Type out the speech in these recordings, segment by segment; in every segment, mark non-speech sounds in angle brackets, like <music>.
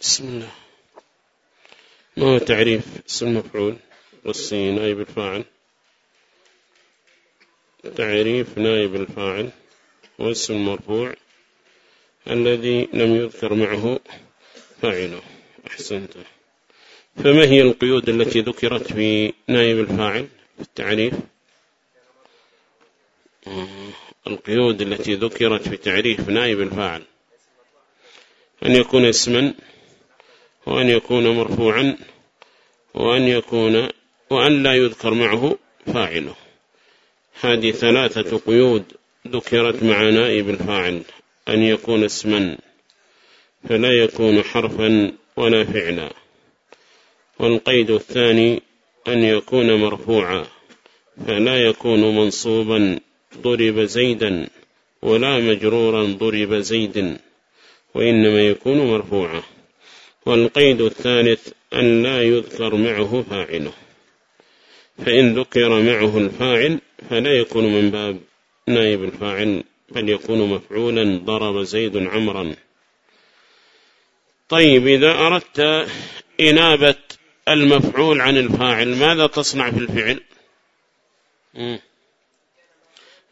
بسم الله. ما هو تعريف اسم المفعول والصين نائب الفاعل. تعريف نائب الفاعل واسم المرفوع الذي لم يذكر معه فاعله. أحسنت. فما هي القيود التي ذكرت في نائب الفاعل في التعريف؟ القيود التي ذكرت في تعريف نائب الفاعل. أن يكون اسما وأن يكون مرفوعا وأن يكون وأن لا يذكر معه فاعله. هذه ثلاثة قيود ذكرت مع نائب الفاعل أن يكون اسما فلا يكون حرفا ولا فعلا. والقيد الثاني أن يكون مرفوعا فلا يكون منصوبا ضرب زيدا ولا مجرورا ضرب زيد وإنما يكون مرفوعا. والقيد الثالث أن لا يذكر معه فاعله. فإن ذكر معه الفاعل فلا يكون من باب نائب الفاعل بل يكون مفعولا ضرب زيد عمرا. طيب إذا أردت إنابة المفعول عن الفاعل ماذا تصنع في الفعل؟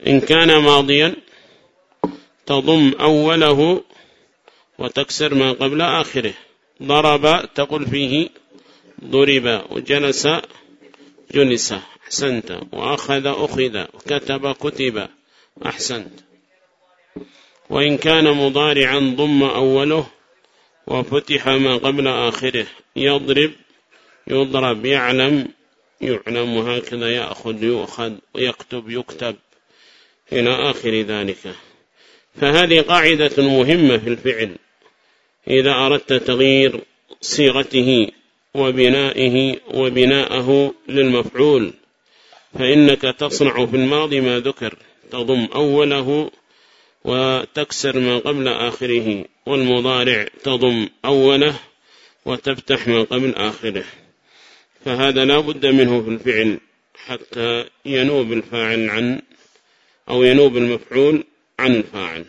إن كان ماضيا تضم أوله وتكسر ما قبل آخره. ضرب تقول فيه ضرب وجلس جلس. أحسنت. وأخذ أخذ. وكتب كتب. أحسنت. وإن كان مضارعا ضم أوله وفتح ما قبل آخره. يضرب. يضرب. يعلم. يعلم. وهكذا يأخذ يؤخذ. ويكتب. يكتب. إلى آخر ذلك. فهذه قاعدة مهمة في الفعل. إذا أردت تغيير صيغته وبنائه وبناءه للمفعول فإنك تصنع في الماضي ما ذكر تضم أوله وتكسر ما قبل آخره والمضارع تضم أوله وتفتح ما قبل آخره. فهذا لا بد منه في الفعل حتى ينوب الفاعل عن أو ينوب المفعول عن الفاعل.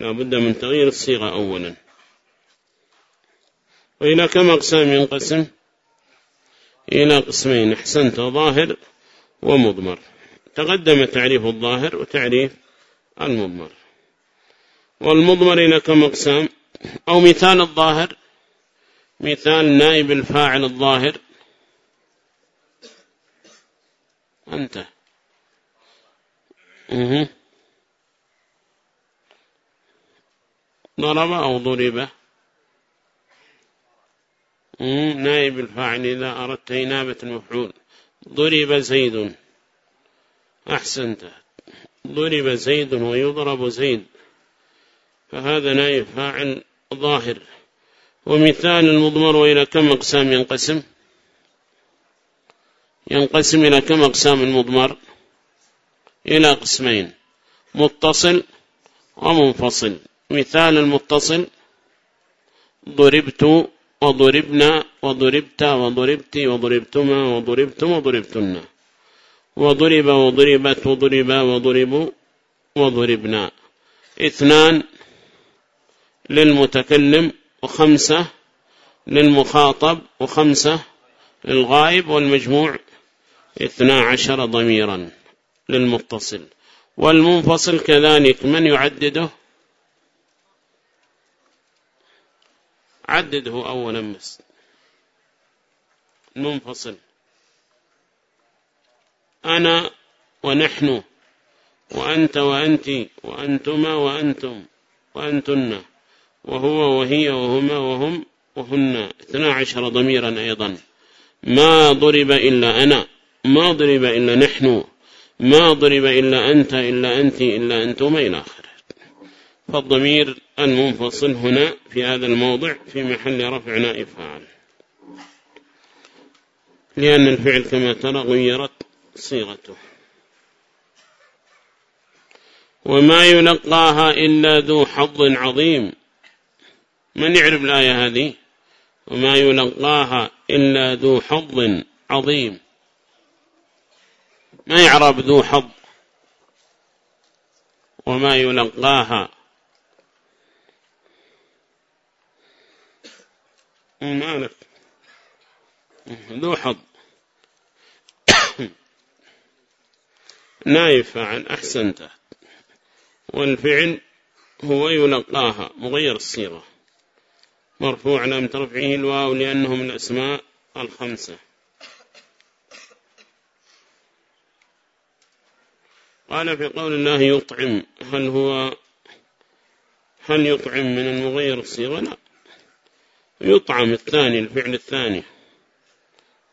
لا بد من تغيير الصيغة أولا. وإلى كم أقسام ينقسم إلى قسمين أحسنت ظاهر ومضمر. تقدم تعريف الظاهر وتعريف المضمر. والمضمر إلى كم أقسام أو مثال الظاهر مثال نائب الفاعل الظاهر. أنت. ضرب أو ضرب نائب الفاعل إذا أردت إنابة المفعول. ضرب زيد. أحسنت. ضرب زيد ويضرب زيد. فهذا نائب فاعل ظاهر. ومثال المضمر وإلى كم أقسام ينقسم؟ ينقسم إلى كم أقسام المضمر إلى قسمين. متصل ومنفصل. مثال المتصل ضربت وضربنا وضربت وضربت وضربتما وضربتم وضربتن. وضرب وضربت وضربا وضربوا وضربنا. اثنان للمتكلم وخمسة للمخاطب وخمسة للغائب والمجموع اثنا عشر ضميرا للمتصل. والمنفصل كذلك من يعدده عدده أولا بس منفصل. أنا ونحن وأنت وأنت وأنتما وأنتم وأنتن وهو وهي وهما وهم وهن. اثنا عشر ضميرا أيضا. ما ضرب إلا أنا ما ضرب إلا نحن ما ضرب إلا أنت إلا أنت إلا أنتم إلى آخره. فالضمير المنفصل هنا في هذا الموضع في محل رفع نائب فاعل. لأن الفعل كما ترى غيرت صيغته. وما يلقاها إلا ذو حظ عظيم. من يعرف الآية هذه؟ وما يلقاها إلا ذو حظ عظيم. ما يعرف ذو حظ؟ وما يلقاها مالك ذو حظ نايف فاعل أحسنت والفعل هو يلقاها. مغير الصيغة. مرفوع لم ترفعه الواو لأنه من الأسماء الخمسة. قال في قول الله يطعم. هل هو هل يطعم من المغير الصيغة؟ لا. يطعم الثاني الفعل الثاني.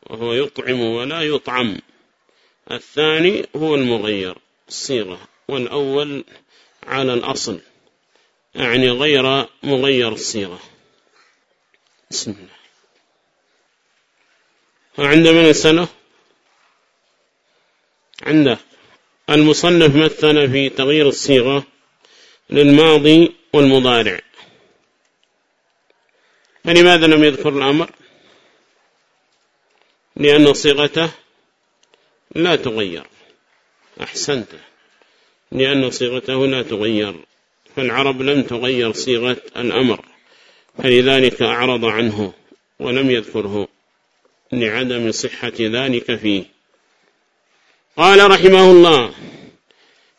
وهو يطعم ولا يطعم. الثاني هو المغير الصيغة. والأول على الأصل يعني غير مغير الصيغة. بسم الله. عند من السنة عنده المصنف مثل في تغيير الصيغة للماضي والمضارع. فلماذا لم يذكر الأمر؟ لأن صيغته لا تغير. أحسنت. لأن صيغته لا تغير. فالعرب لم تغير صيغة الأمر. فلذلك أعرض عنه ولم يذكره. لعدم صحة ذلك فيه. قال رحمه الله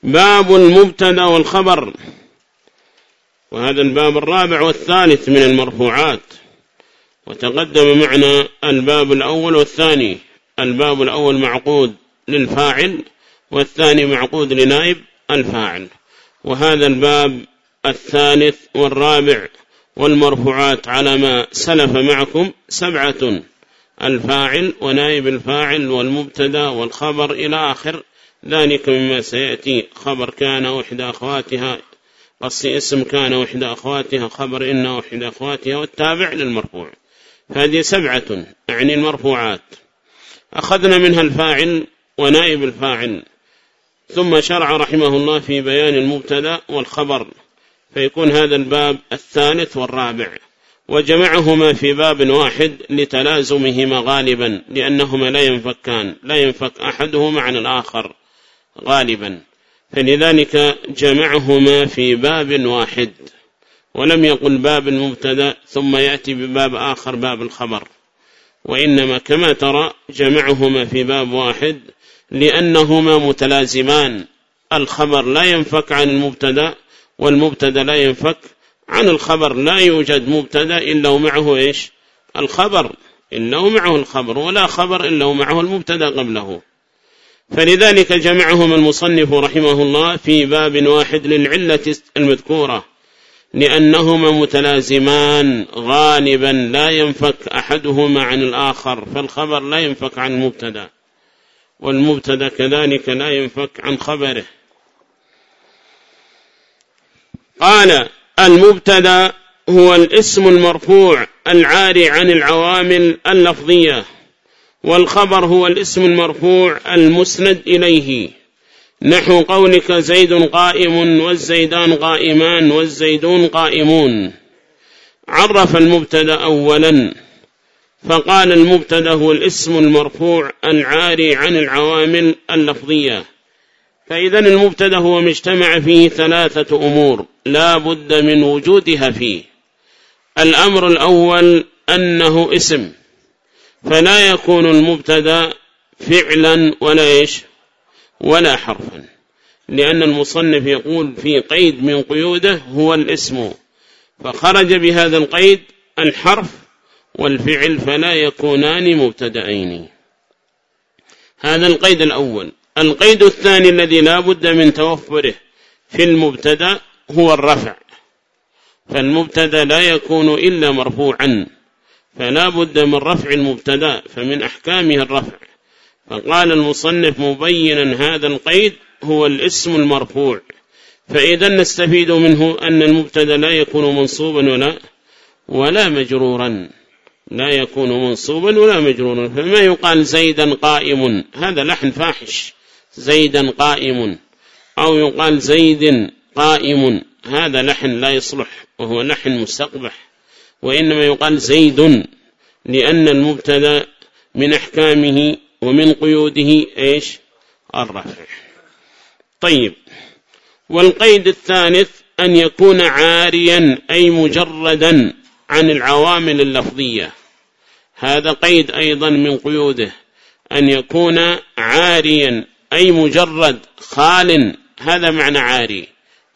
باب المبتدأ والخبر. وهذا الباب الرابع والثالث من المرفوعات. وتقدم معنا الباب الأول والثاني. الباب الأول معقود للفاعل والثاني معقود لنائب الفاعل. وهذا الباب الثالث والرابع والمرفوعات على ما سلف معكم سبعة الفاعل ونائب الفاعل والمبتدا والخبر إلى آخر. ذلك مما سيأتي خبر كان وحدى أخواتها قصي اسم كان وحدى أخواتها خبر إن وحدى أخواتها والتابع للمرفوع. هذه سبعة يعني المرفوعات. أخذنا منها الفاعل ونائب الفاعل. ثم شرع رحمه الله في بيان المبتدأ والخبر. فيكون هذا الباب الثالث والرابع. وجمعهما في باب واحد لتلازمهما غالبا لأنهما لا ينفكان لا ينفك أحدهما عن الآخر غالبا. فلذلك جمعهما في باب واحد ولم يقل باب المبتدا ثم يأتي بباب آخر باب الخبر. وإنما كما ترى جمعهما في باب واحد لأنهما متلازمان. الخبر لا ينفك عن المبتدا والمبتدا لا ينفك عن الخبر. لا يوجد مبتدا إلا ومعه إيش؟ الخبر. إلا ومعه الخبر ولا خبر إلا ومعه المبتدا قبله. فلذلك جمعهما المصنف رحمه الله في باب واحد للعلة المذكورة لأنهما متلازمان غالبا لا ينفك أحدهما عن الآخر فالخبر لا ينفك عن المبتدا والمبتدا كذلك لا ينفك عن خبره. قال المبتدا هو الاسم المرفوع العاري عن العوامل اللفظية. والخبر هو الاسم المرفوع المسند إليه. نحو قولك زيد قائم والزيدان قائمان والزيدون قائمون. عرف المبتدا أولا فقال المبتدا هو الاسم المرفوع العاري عن العوامل اللفظية. فإذا المبتدا هو مجتمع فيه ثلاثة أمور لا بد من وجودها فيه. الأمر الأول أنه اسم. فلا يكون المبتدا فعلا ولا إيش؟ ولا حرفا. لأن المصنف يقول في قيد من قيوده هو الاسم. فخرج بهذا القيد الحرف والفعل فلا يكونان مبتدأين هذا القيد الأول. القيد الثاني الذي لا بد من توفره في المبتدا هو الرفع. فالمبتدا لا يكون إلا مرفوعا. فلا بد من رفع المبتدا فمن أحكامه الرفع. فقال المصنف مبينا هذا القيد هو الاسم المرفوع. فإذا نستفيد منه أن المبتدا لا يكون منصوبا ولا ولا مجرورا. لا يكون منصوبا ولا مجرورا. فما يقال زيدا قائم؟ هذا لحن فاحش. زيدا قائم. أو يقال زيد قائم. هذا لحن لا يصلح وهو لحن مستقبح. وإنما يقال زيد لأن المبتدا من أحكامه ومن قيوده إيش؟ الرفع. طيب. والقيد الثالث أن يكون عاريا أي مجردا عن العوامل اللفظية. هذا قيد أيضا من قيوده. أن يكون عاريا أي مجرد خال هذا معنى عاري.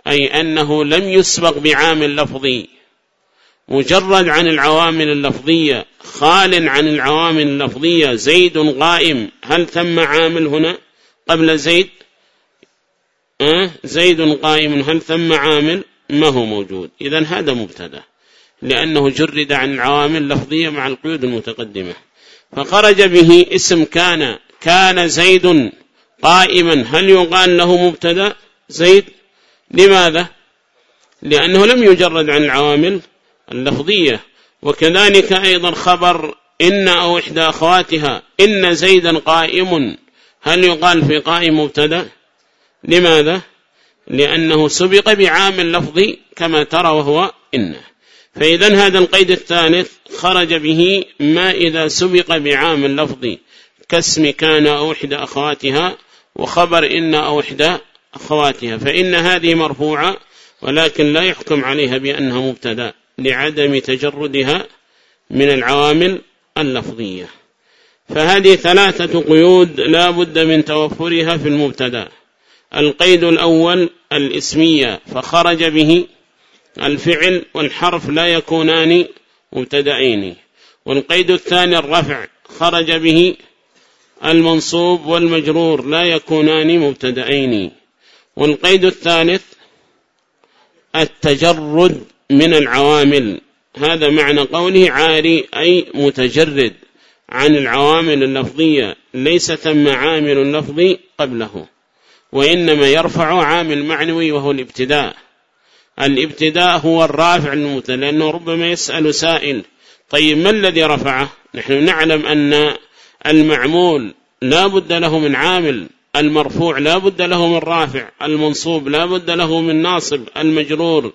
أي أنه لم يسبق بعامل لفظي. مجرد عن العوامل اللفظية خال عن العوامل اللفظية زيد قائم هل ثم عامل هنا قبل زيد؟ أه؟ زيد قائم. هل ثم عامل؟ ما هو موجود. إذا هذا مبتدا لأنه جرد عن العوامل اللفظية مع القيود المتقدمة. فخرج به اسم كان. كان زيد قائما. هل يقال له مبتدا زيد؟ لماذا؟ لأنه لم يجرد عن العوامل. اللفظية. وكذلك أيضا خبر إن أو إحدى أخواتها إن زيدا قائم. هل يقال في قائم مبتدا؟ لماذا؟ لأنه سبق بعامل لفظي كما ترى وهو إن. فإذا هذا القيد الثالث خرج به ما إذا سبق بعامل لفظي كاسم كان أو إحدى أخواتها وخبر إن أو إحدى أخواتها. فإن هذه مرفوعة ولكن لا يحكم عليها بأنها مبتدا. لعدم تجردها من العوامل اللفظية. فهذه ثلاثة قيود لا بد من توفرها في المبتدا. القيد الأول الاسمية فخرج به الفعل والحرف لا يكونان مبتدعين والقيد الثاني الرفع خرج به المنصوب والمجرور لا يكونان مبتدعين والقيد الثالث التجرد من العوامل. هذا معنى قوله عاري أي متجرد عن العوامل اللفظية ليس ثم عامل لفظي قبله وإنما يرفع عامل معنوي وهو الابتداء. الابتداء هو الرافع المبتدا لأنه ربما يسأل سائل طيب ما الذي رفعه؟ نحن نعلم أن المعمول لا بد له من عامل المرفوع لا بد له من رافع المنصوب لا بد له من ناصب المجرور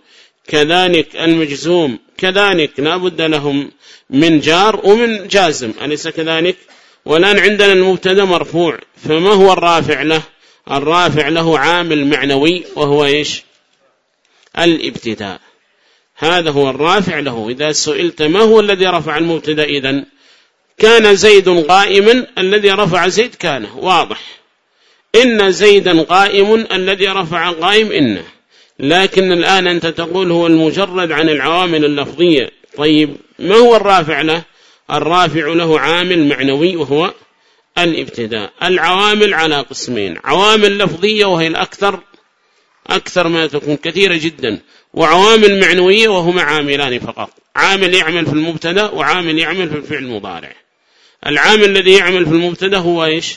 كذلك المجزوم كذلك لا بد لهم من جار ومن جازم أليس كذلك؟ والآن عندنا المبتدا مرفوع فما هو الرافع له؟ الرافع له عامل معنوي وهو إيش؟ الابتداء. هذا هو الرافع له. إذا سئلت ما هو الذي رفع المبتدا إذن؟ كان زيد قائما الذي رفع زيد كان واضح. إن زيدا قائم الذي رفع قائم إنه. لكن الآن أنت تقول هو المجرد عن العوامل اللفظية. طيب ما هو الرافع له؟ الرافع له عامل معنوي وهو الابتداء. العوامل على قسمين عوامل لفظية وهي الأكثر أكثر ما تكون كثيرة جدا وعوامل معنوية وهما عاملان فقط. عامل يعمل في المبتدأ وعامل يعمل في الفعل المضارع. العامل الذي يعمل في المبتدأ هو إيش؟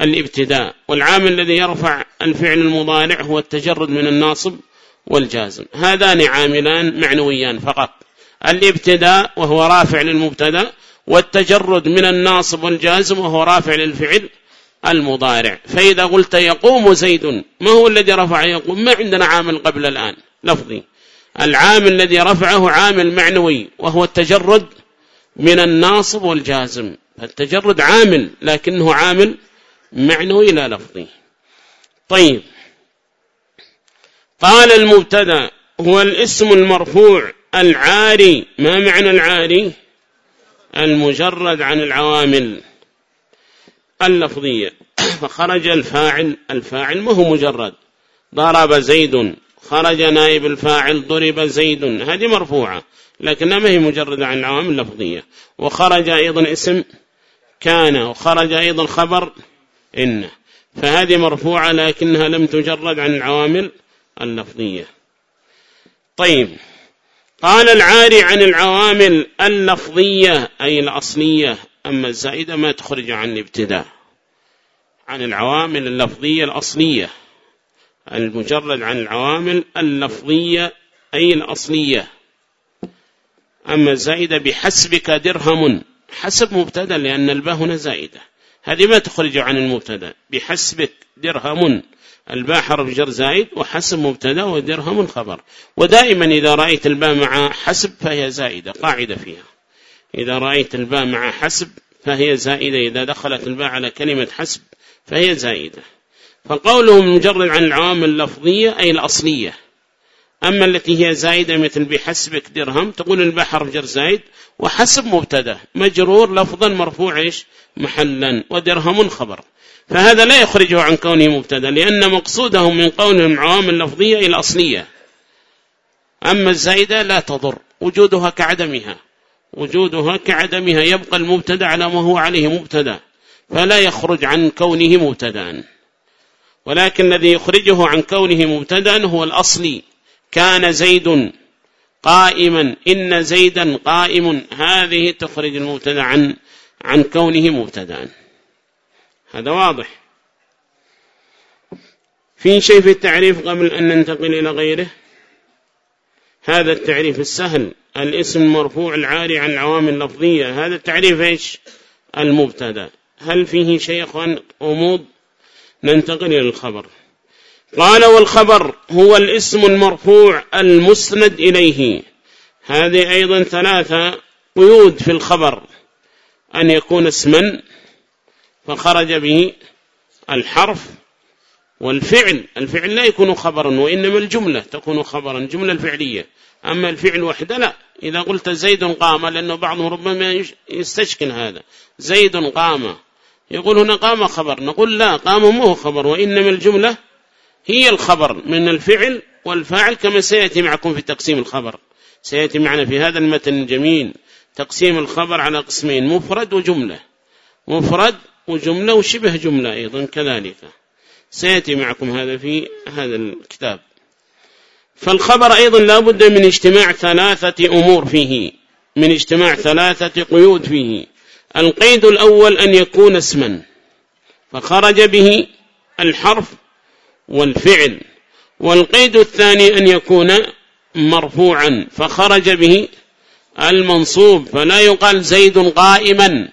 الابتداء. والعامل الذي يرفع الفعل المضارع هو التجرد من الناصب والجازم. هذان عاملان معنويان فقط. الابتداء وهو رافع للمبتدا والتجرد من الناصب والجازم وهو رافع للفعل المضارع. فإذا قلت يقوم زيد ما هو الذي رفع يقوم؟ ما عندنا عامل قبل الآن. لفظي. العامل الذي رفعه عامل معنوي وهو التجرد من الناصب والجازم. فالتجرد عامل لكنه عامل معنوي لا لفظي. طيب. قال المبتدأ هو الاسم المرفوع العاري. ما معنى العاري؟ المجرد عن العوامل. اللفظية. فخرج الفاعل الفاعل ما هو مجرد. ضرب زيد خرج نائب الفاعل ضرب زيد. هذه مرفوعة لكنها ما هي مجرد عن العوامل اللفظية. وخرج أيضا اسم كان وخرج أيضا خبر. إن فهذه مرفوعة لكنها لم تجرد عن العوامل اللفظية. طيب. قال العاري عن العوامل اللفظية أي الأصلية أما الزائدة ما تخرج عن الابتداء. عن العوامل اللفظية الأصلية. المجرد عن العوامل اللفظية أي الأصلية. أما الزائدة بحسبك درهم حسب مبتدأ لأن الباء هنا زائدة. هذه ما تخرج عن المبتدا. بحسبك درهم الباء حرف جر زائد وحسب مبتدا ودرهم خبر. ودائما إذا رأيت الباء مع حسب فهي زائدة قاعدة فيها. إذا رأيت الباء مع حسب فهي زائدة. إذا دخلت الباء على كلمة حسب فهي زائدة. فقولهم مجرد عن العوامل اللفظية أي الأصلية. أما التي هي زايدة مثل بحسبك درهم تقول البحر جر زايد وحسب مبتدأ. مجرور لفظا مرفوع إيش؟ محلا ودرهم خبر. فهذا لا يخرجه عن كونه مبتدأ لأن مقصوده من قولهم عوامل لفظية إلى أصلية. أما الزايدة لا تضر وجودها كعدمها. وجودها كعدمها يبقى المبتدأ على ما هو عليه مبتدأ فلا يخرج عن كونه مبتدأ. ولكن الذي يخرجه عن كونه مبتدأ هو الأصلي. كان زيد قائما إن زيدا قائم. هذه تخرج المبتدا عن عن كونه مبتدا. هذا واضح. في شيء في التعريف قبل أن ننتقل إلى غيره؟ هذا التعريف السهل. الاسم المرفوع العاري عن العوامل اللفظية. هذا التعريف إيش؟ المبتدا. هل فيه شيء أخوان أموض ننتقل إلى الخبر. قال والخبر هو الاسم المرفوع المسند إليه. هذه أيضا ثلاثة قيود في الخبر. أن يكون اسما فخرج به الحرف والفعل. الفعل لا يكون خبرا وإنما الجملة تكون خبرا جملة الفعلية. أما الفعل وحده لا. إذا قلت زيد قام لأنه بعضهم ربما يستشكل هذا. زيد قام. يقول هنا قام خبر. نقول لا قام مو خبر وإنما الجملة هي الخبر من الفعل والفاعل كما سيأتي معكم في تقسيم الخبر. سيأتي معنا في هذا المتن الجميل تقسيم الخبر على قسمين مفرد وجملة. مفرد وجملة وشبه جملة أيضا كذلك. سيأتي معكم هذا في هذا الكتاب. فالخبر أيضا لا بد من اجتماع ثلاثة أمور فيه من اجتماع ثلاثة قيود فيه. القيد الأول أن يكون اسما فخرج به الحرف والفعل. والقيد الثاني أن يكون مرفوعا فخرج به المنصوب فلا يقال زيد قائما.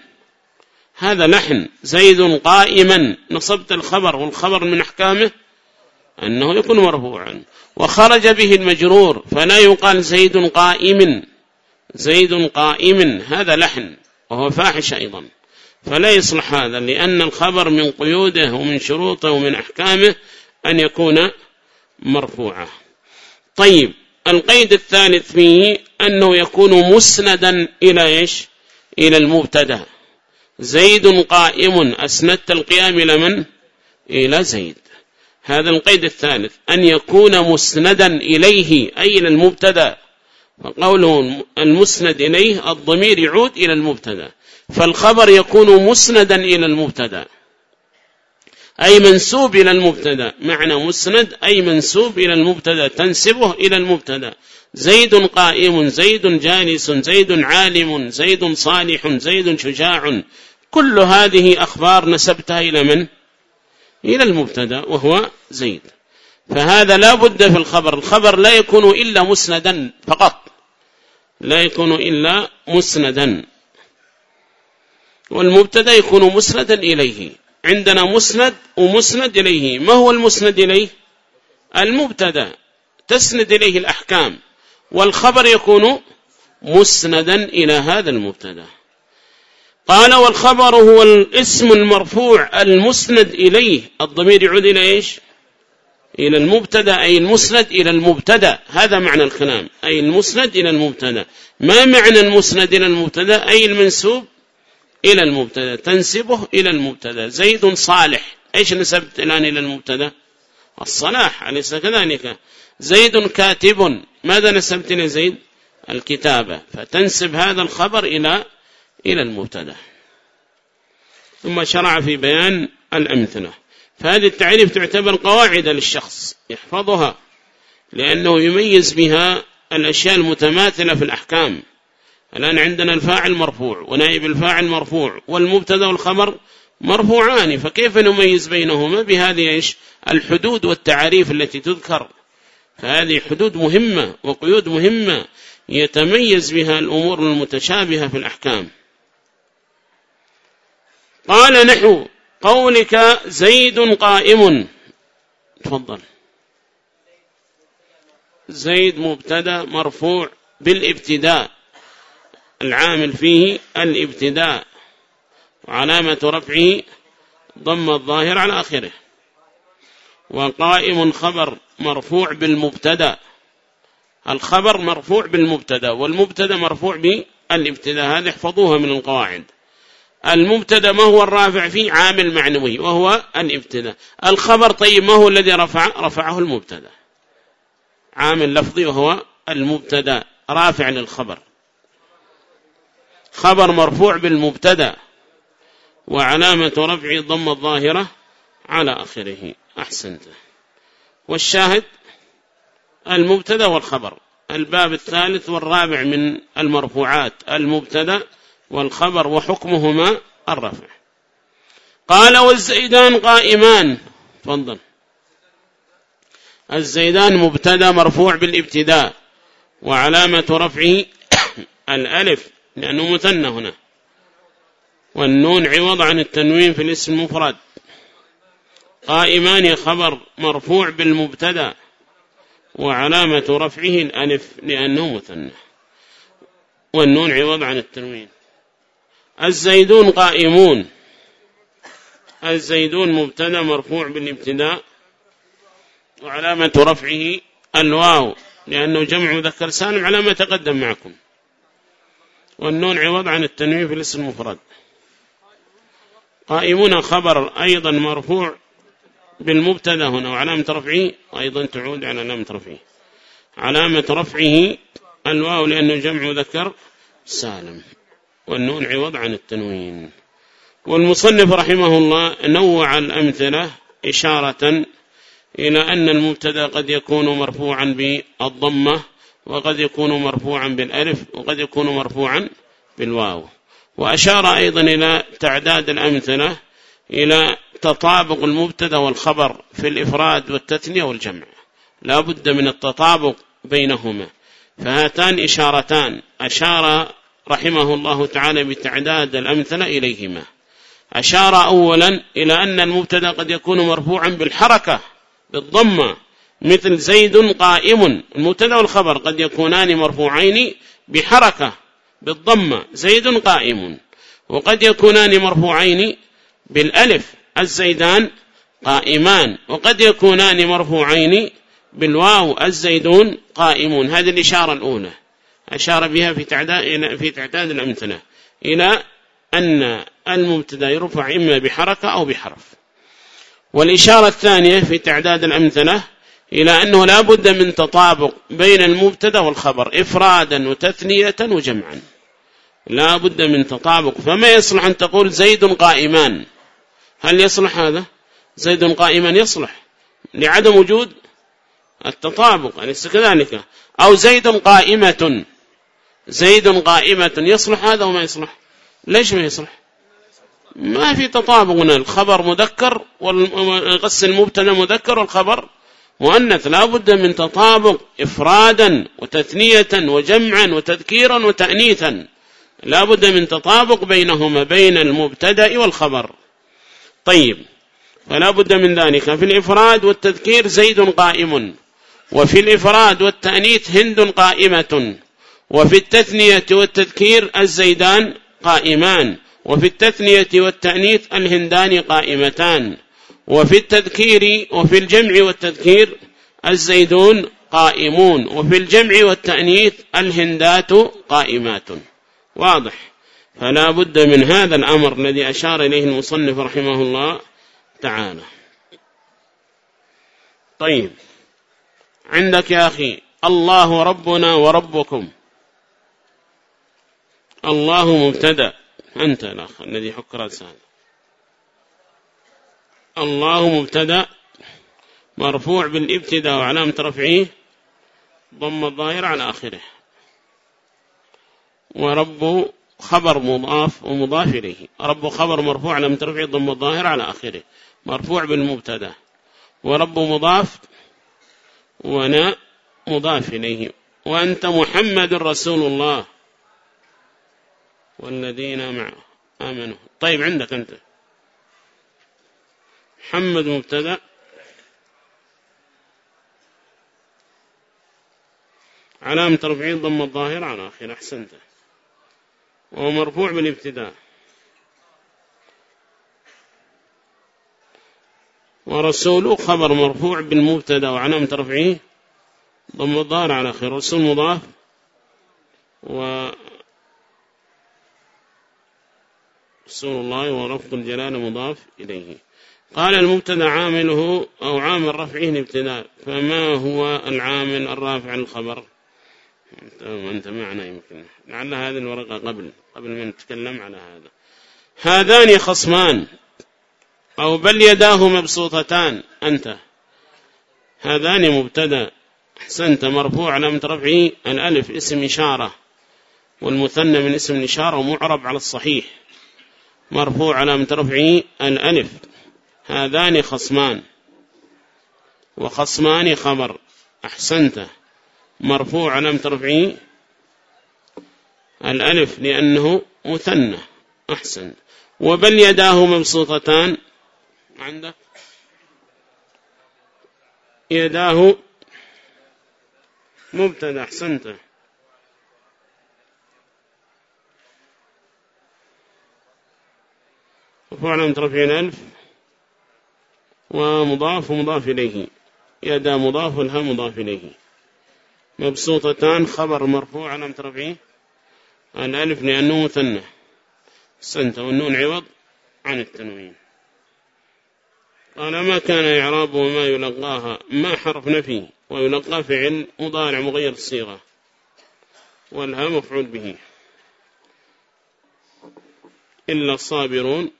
هذا لحن زيد قائما. نصبت الخبر والخبر من أحكامه أنه يكون مرفوعا. وخرج به المجرور فلا يقال زيد قائم. زيد قائم هذا لحن وهو فاحش أيضا. فلا يصلح هذا لأن الخبر من قيوده ومن شروطه ومن أحكامه أن يكون مرفوعا. طيب القيد الثالث فيه أنه يكون مسندا إلى إيش؟ إلى المبتدا. زيد قائم أسندت القيام إلى من؟ إلى زيد. هذا القيد الثالث أن يكون مسندا إليه أي إلى المبتدا. وقوله المسند إليه الضمير يعود إلى المبتدا. فالخبر يكون مسندا إلى المبتدا. أي منسوب إلى المبتدا. معنى مسند أي منسوب إلى المبتدا. تنسبه إلى المبتدا. زيد قائم زيد جالس زيد عالم زيد صالح زيد شجاع. كل هذه أخبار نسبتها إلى من؟ إلى المبتدا وهو زيد. فهذا لا بد في الخبر. الخبر لا يكون إلا مسندا فقط. لا يكون إلا مسندا. والمبتدا يكون مسندا إليه. عندنا مسند ومسند إليه. ما هو المسند إليه؟ المبتدا. تسند إليه الأحكام. والخبر يكون مسندا إلى هذا المبتدا. قال والخبر هو الاسم المرفوع المسند إليه. الضمير يعود إلى إيش؟ إلى المبتدا أي المسند إلى المبتدا. هذا معنى الكلام. أي المسند إلى المبتدا. ما معنى المسند إلى المبتدا؟ أي المنسوب؟ إلى المبتدأ تنسبه إلى المبتدأ. زيد صالح. إيش نسبت الآن إلى المبتدأ؟ الصلاح أليس كذلك؟ زيد كاتب. ماذا نسبت إلى زيد الكتابة. فتنسب هذا الخبر إلى إلى المبتدأ. ثم شرع في بيان الأمثلة. فهذه التعريف تعتبر قواعد للشخص. يحفظها. لأنه يميز بها الأشياء المتماثلة في الأحكام. الآن عندنا الفاعل مرفوع ونائب الفاعل مرفوع والمبتدا والخبر مرفوعان فكيف نميز بينهما بهذه إيش؟ الحدود والتعاريف التي تذكر. فهذه حدود مهمة وقيود مهمة يتميز بها الأمور المتشابهة في الأحكام. قال نحو قولك زيد قائم. تفضل. زيد مبتدا مرفوع بالابتداء. العامل فيه الابتداء وعلامة رفعه ضم الظاهر على آخره. وقائم خبر مرفوع بالمبتدأ. الخبر مرفوع بالمبتدأ والمبتدأ مرفوع بالابتداء. هذه احفظوها من القواعد. المبتدأ ما هو الرافع فيه؟ عامل معنوي وهو الابتداء. الخبر طيب ما هو الذي رفع؟ رفعه المبتدأ. عامل لفظي وهو المبتدأ. رافع للخبر. خبر مرفوع بالمبتدا وعلامة رفع ضم الظاهرة على آخره. أحسنت. والشاهد المبتدا والخبر. الباب الثالث والرابع من المرفوعات المبتدا والخبر وحكمهما الرفع. قال والزيدان قائمان. تفضل. الزيدان مبتدا مرفوع بالابتداء وعلامة رفعه <coughs> الألف. لأنه مثنى هنا. والنون عوض عن التنوين في الاسم المفرد. قائمان خبر مرفوع بالمبتدا وعلامة رفعه الألف لأنه مثنى. والنون عوض عن التنوين. الزيدون قائمون. الزيدون مبتدا مرفوع بالابتداء وعلامة رفعه الواو لأنه جمع مذكر سالم على ما تقدم معكم. والنون عوض عن التنوين في الاسم المفرد. قائمون خبر أيضا مرفوع بالمبتدا هنا وعلامة رفعه وأيضا تعود على علامة رفعه. علامة رفعه الواو لأنه جمع ذكر سالم. والنون عوض عن التنوين. والمصنف رحمه الله نوع الأمثلة إشارة إلى أن المبتدا قد يكون مرفوعا بالضمة وقد يكون مرفوعا بالألف وقد يكون مرفوعا بالواو. وأشار أيضا إلى تعداد الأمثلة إلى تطابق المبتدأ والخبر في الإفراد والتثنية والجمع. لا بد من التطابق بينهما. فهاتان إشارتان. أشار رحمه الله تعالى بتعداد الأمثلة إليهما. أشار أولا إلى أن المبتدأ قد يكون مرفوعا بالحركة بالضمة. مثل زيد قائم. المبتدأ والخبر قد يكونان مرفوعين بحركة بالضمة. زيد قائم. وقد يكونان مرفوعين بالألف. الزيدان قائمان. وقد يكونان مرفوعين بالواو. الزيدون قائمون. هذه الإشارة الأولى. أشار بها في تعداد, في تعداد الأمثلة. إلى أن المبتدأ يرفع إما بحركة أو بحرف. والإشارة الثانية في تعداد الأمثلة إلى أنه لا بد من تطابق بين المبتدأ والخبر إفرادا وتثنية وجمعا. لا بد من تطابق. فما يصلح أن تقول زيد قائمان؟ هل يصلح هذا؟ زيد قائما يصلح لعدم وجود التطابق أليس كذلك؟ أو زيد قائمة. زيد قائمة يصلح هذا وما يصلح؟ ليش ما يصلح؟ ما في تطابق. هنا الخبر مذكر والقص المبتدأ مذكر والخبر مؤنث لا بد من تطابق إفرادا وتثنية وجمعا وتذكيرا وتأنيثا. لا بد من تطابق بينهما بين المبتدأ والخبر. طيب فلا بد من ذلك. في الإفراد والتذكير زيد قائم وفي الإفراد والتأنيث هند قائمة وفي التثنية والتذكير الزيدان قائمان وفي التثنية والتأنيث الهندان قائمتان. وفي التذكير وفي الجمع والتذكير الزيدون قائمون وفي الجمع والتأنيث الهندات قائمات. واضح. فلا بد من هذا الأمر الذي أشار إليه المصنف رحمه الله تعالى. طيب. عندك يا أخي الله ربنا وربكم. الله مبتدأ. أنت الأخ الذي حك رأسه الله مبتدأ مرفوع بالابتداء وعلامة رفعه ضم الظاهر على آخره. ورب خبر مضاف ومضاف إليه. رب خبر مرفوع علامة رفعه ضم الظاهر على آخره. مرفوع بالمبتدأ. ورب مضاف ونا مضاف إليه. وأنت محمد رسول الله والذين معه آمنوا. طيب عندك أنت. محمد مبتدأ. علامة رفعين ضم الظاهر على آخر أحسنت. وهو مرفوع بالابتداء ورسوله خبر مرفوع بالمبتدأ. وعلامة رفعه ضم الظاهر على آخر. رسول مضاف. و رسول الله ورفض الجلال مضاف إليه. قال المبتدا عامله أو عامل رفعه ابتداء فما هو العامل الرافع الخبر؟ أنت معنا يمكن. لعل هذه الورقة قبل قبل ما نتكلم على هذا. هذان خصمان أو بل يداه مبسوطتان أنت. هذان مبتدا. أحسنت مرفوع علامة رفعه الألف اسم إشارة. والمثنى من اسم الإشارة ومعرب على الصحيح. مرفوع علامة رفعه الألف. هذان خصمان. وخصمان خبر. أحسنت. مرفوع علامة رفعه الألف لأنه مثنى. أحسن وبل يداه مبسوطتان. عندك يداه مبتدأ. أحسنت. وفعلا رفعين ألف ومضاف ومضاف إليه. يدا مضاف والها مضاف إليه. مبسوطتان خبر مرفوع على رفعه. الألف لأنه مثنى. السنت والنون عوض عن التنوين. قال ما كان إعراب وما يلقاها ما حرف نفي ويلقى فعل مضارع مغير الصيغة. والها مفعول به. إلا الصابرون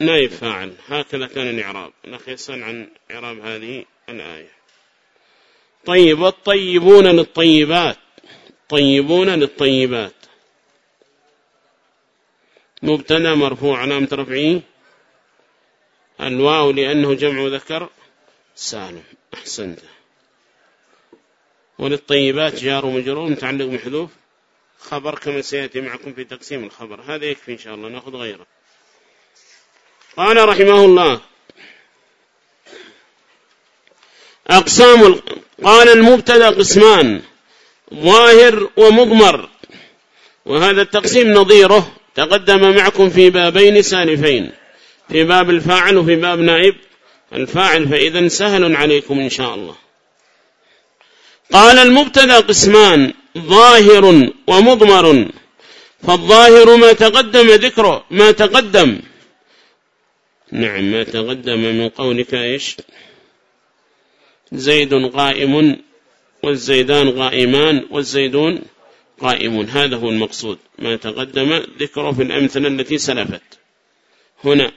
نائب فاعل هكذا كان الإعراب. يسأل عن إعراب هذه الآية. طيب والطيبون للطيبات. طيبون للطيبات. مبتدا مرفوع علامة رفعه. الواو لأنه جمع ذكر سالم. أحسنت. وللطيبات جار ومجرور. متعلق محذوف خبر كما سيأتي معكم في تقسيم الخبر. هذا يكفي إن شاء الله. نأخذ غيره. قال رحمه الله. أقسام قال المبتدا قسمان ظاهر ومضمر. وهذا التقسيم نظيره تقدم معكم في بابين سالفين. في باب الفاعل وفي باب نائب. الفاعل فإذا سهل عليكم إن شاء الله. قال المبتدا قسمان ظاهر ومضمر. فالظاهر ما تقدم ذكره ما تقدم. نعم ما تقدم من قولك إيش؟ زيد قائم والزيدان قائمان والزيدون قائمون هذا هو المقصود. ما تقدم ذكره في الأمثلة التي سلفت. هنا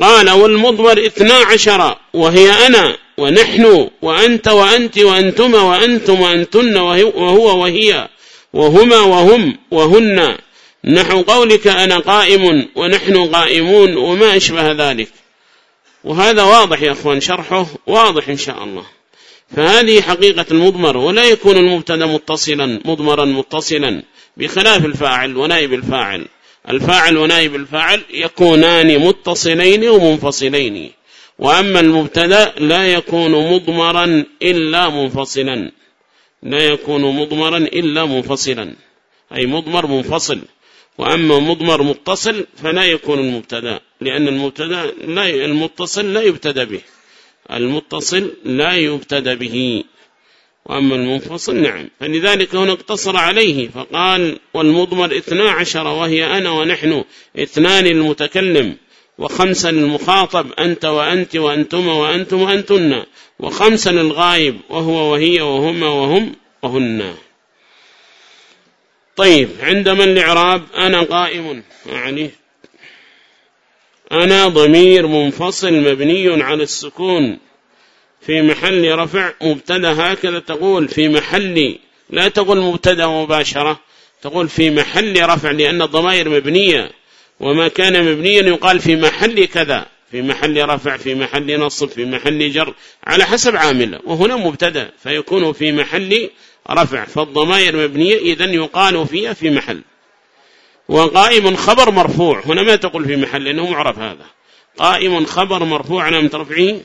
قال والمضمر اثنا عشر وهي أنا ونحن وأنت وأنت وأنتما وأنتم وأنتن وهو وهي وهما وهم وهن نحو قولك أنا قائم ونحن قائمون وما أشبه ذلك. وهذا واضح يا أخوان شرحه واضح إن شاء الله. فهذه حقيقة المضمر ولا يكون المبتدا متصلا مضمرا متصلا بخلاف الفاعل ونائب الفاعل. الفاعل ونائب الفاعل يكونان متصلين ومنفصلين. وأما المبتدا لا يكون مضمرا إلا منفصلا. لا يكون مضمرا إلا منفصلا. أي مضمر منفصل. وأما مضمر متصل فلا يكون المبتدا لأن المبتدا لا المتصل لا يبتدى به. المتصل لا يبتدى به. وأما المنفصل نعم. فلذلك هنا اقتصر عليه فقال والمضمر اثنا عشر وهي أنا ونحن اثنان المتكلم وخمسا المخاطب أنت وأنت وأنتم وأنتم وأنتن وخمسا الغائب وهو وهي وهما وهم وهن. طيب عندما الإعراب؟ أنا قائم. يعني أنا ضمير منفصل مبني على السكون. في محل رفع مبتدأ هكذا تقول. في محل لا تقول مبتدأ مباشرة. تقول في محل رفع لأن الضمائر مبنية. وما كان مبنيا يقال في محل كذا. في محل رفع في محل نصب في محل جر. على حسب عاملة. وهنا مبتدأ. فيكون في محل رفع فالضمائر مبنية إذا يقال فيها في محل. وقائم خبر مرفوع هنا ما تقول في محل لأنه معرف هذا. قائم خبر مرفوع على مترفعه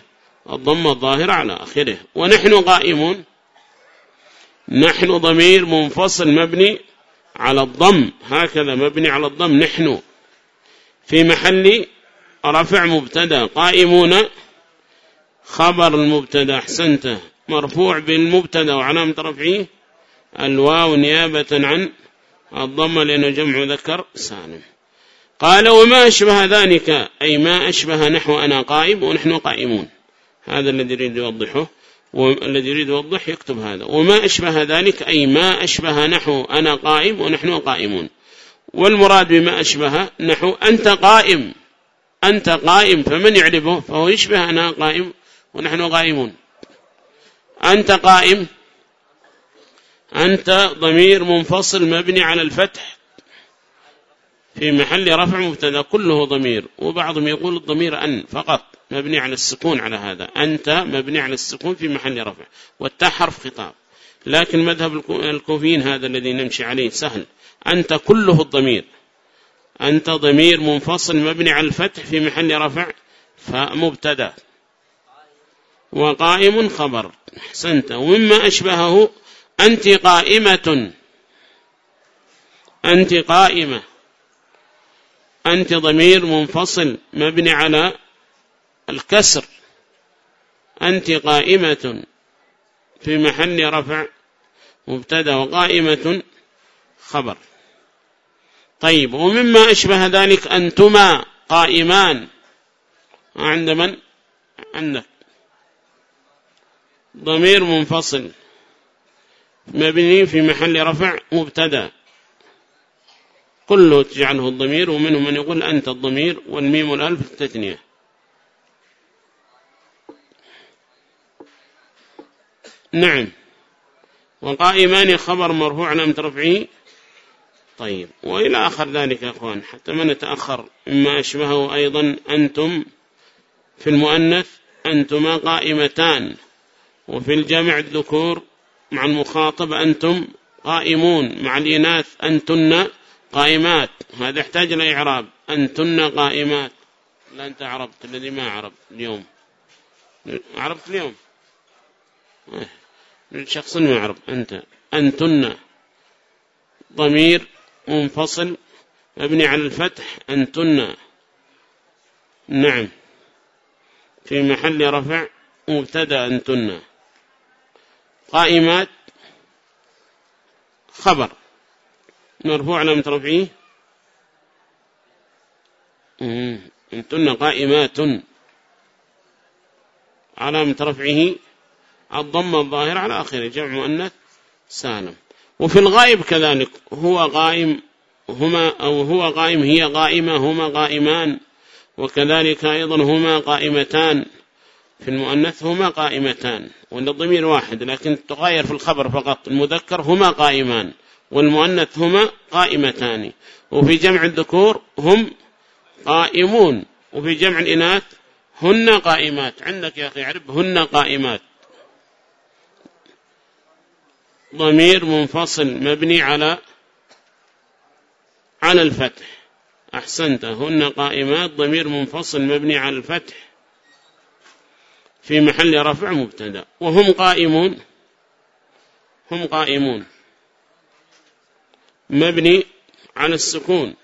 الضم الظاهر على آخره. ونحن قائمون نحن ضمير منفصل مبني على الضم. هكذا مبني على الضم. نحن. في محل رفع مبتدأ. قائمون خبر المبتدأ. أحسنته مرفوع بالمبتدا وعلامة رفعه الواو نيابة عن الضمة لأنه جمع ذكر سالم. قال وما أشبه ذلك؟ أي ما أشبه نحو أنا قائم ونحن قائمون. هذا الذي يريد يوضحه والذي يريد يوضح يكتب هذا. وما أشبه ذلك؟ أي ما أشبه نحو أنا قائم ونحن قائمون. والمراد بما أشبه نحو أنت قائم. أنت قائم فمن يعرفه؟ فهو يشبه أنا قائم ونحن قائمون. أنت قائم. أنت ضمير منفصل مبني على الفتح. في محل رفع مبتدا كله ضمير وبعضهم يقول الضمير أن فقط مبني على السكون على هذا. أنت مبني على السكون في محل رفع والتاء حرف خطاب. لكن مذهب الكوفيين هذا الذي نمشي عليه سهل. أنت كله الضمير. أنت ضمير منفصل مبني على الفتح في محل رفع فمبتدا. وقائم خبر. أحسنت. ومما أشبهه أنت قائمة. أنت قائمة. أنت ضمير منفصل مبني على الكسر. أنت قائمة في محل رفع مبتدا وقائمة خبر. طيب ومما أشبه ذلك أنتما قائمان. عند من؟ عندك. ضمير منفصل. مبني في محل رفع مبتدا. كله تجعله الضمير ومنهم من يقول أنت الضمير والميم والألف التثنية. نعم. وقائمان خبر مرفوع لم ترفعه طيب. وإلى آخر ذلك يا أخوان حتى ما نتأخر مما أشبهه أيضا أنتم في المؤنث أنتما قائمتان. وفي الجمع الذكور مع المخاطب أنتم قائمون مع الإناث أنتن قائمات. هذا يحتاج إلى إعراب. أنتن قائمات. لا أنت عربت الذي ما عرب اليوم. عربت اليوم؟ شخص ما عرب أنت. أنتن. ضمير منفصل مبني على الفتح. أنتن. نعم. في محل رفع مبتدأ أنتن. قائمات خبر. مرفوع علامة رفعه. أنتن قائمات. علامة رفعه. الضم الظاهر على آخره. جمع مؤنث سالم. وفي الغائب كذلك. هو قائم هما أو هو قائم هي قائمة. هما قائمان. وكذلك أيضا هما قائمتان. في المؤنث هما قائمتان وأن الضمير واحد لكن تغير في الخبر فقط المذكر هما قائمان والمؤنث هما قائمتان وفي جمع الذكور هم قائمون وفي جمع الإناث هن قائمات. عندك يا أخي عرب هن قائمات. ضمير منفصل مبني على على الفتح. أحسنت هن قائمات. ضمير منفصل مبني على الفتح. في محل رفع مبتدأ. وهم قائمون. هم قائمون. مبني على السكون.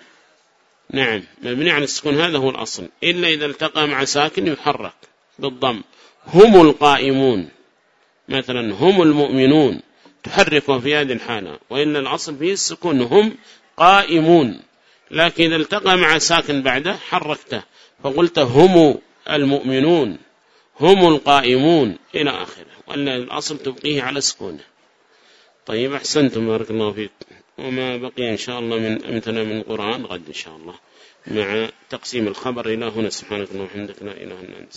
نعم مبني على السكون. هذا هو الأصل. إلا إذا التقى مع ساكن يحرك بالضم. هم القائمون. مثلا هم المؤمنون. تحركه في هذه الحالة. وإلا الأصل فيه السكون. هم قائمون. لكن إذا التقى مع ساكن بعده حركته. فقلت هم المؤمنون. هم القائمون إلى آخره وإلا الأصل تبقيه على سكونه. طيب أحسنتم بارك الله فيك. وما بقي إن شاء الله من أمثلة من القرآن غد إن شاء الله مع تقسيم الخبر إلى هنا. سبحانك اللهم وبحمدك لا إله إلا أنت.